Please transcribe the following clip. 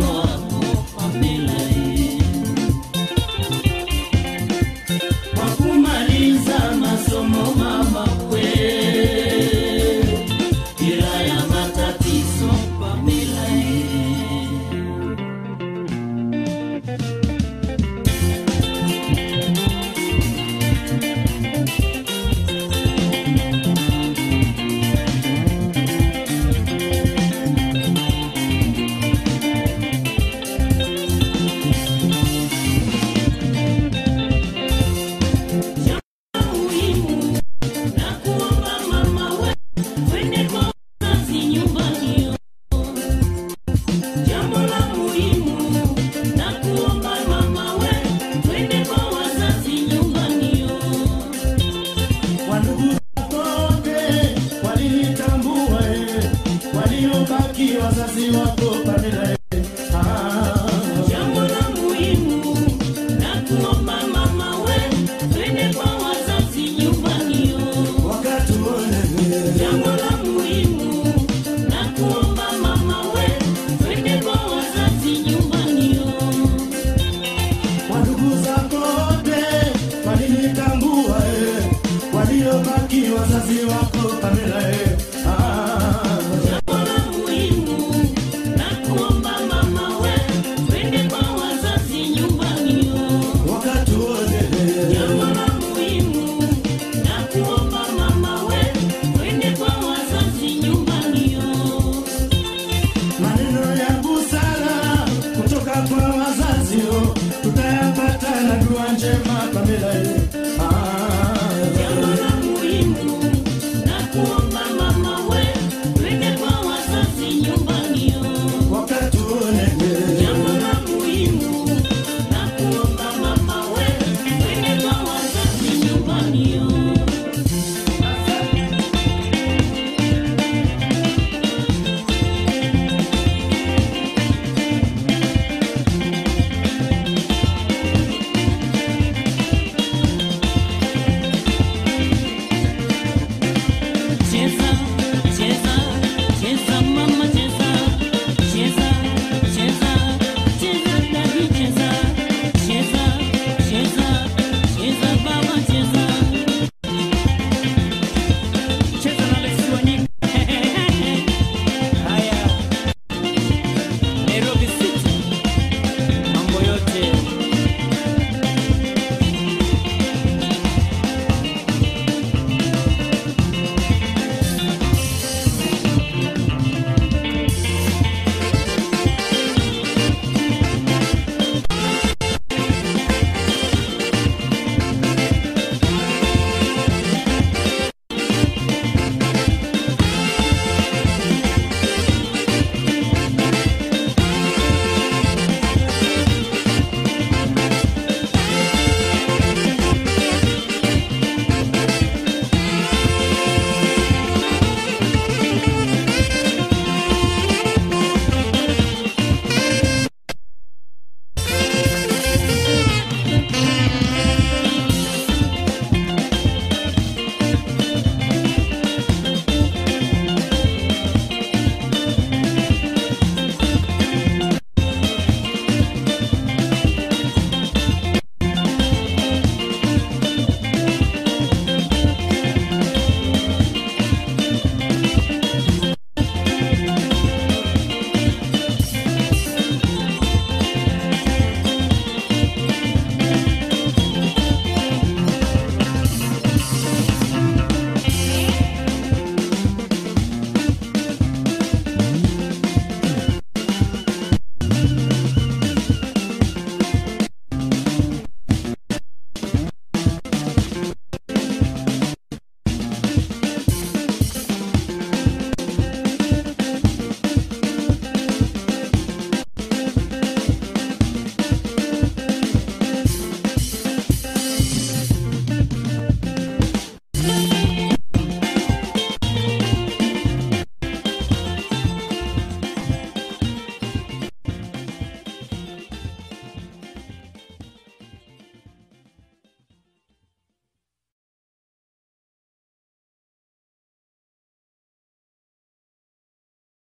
Mami, Elas assim o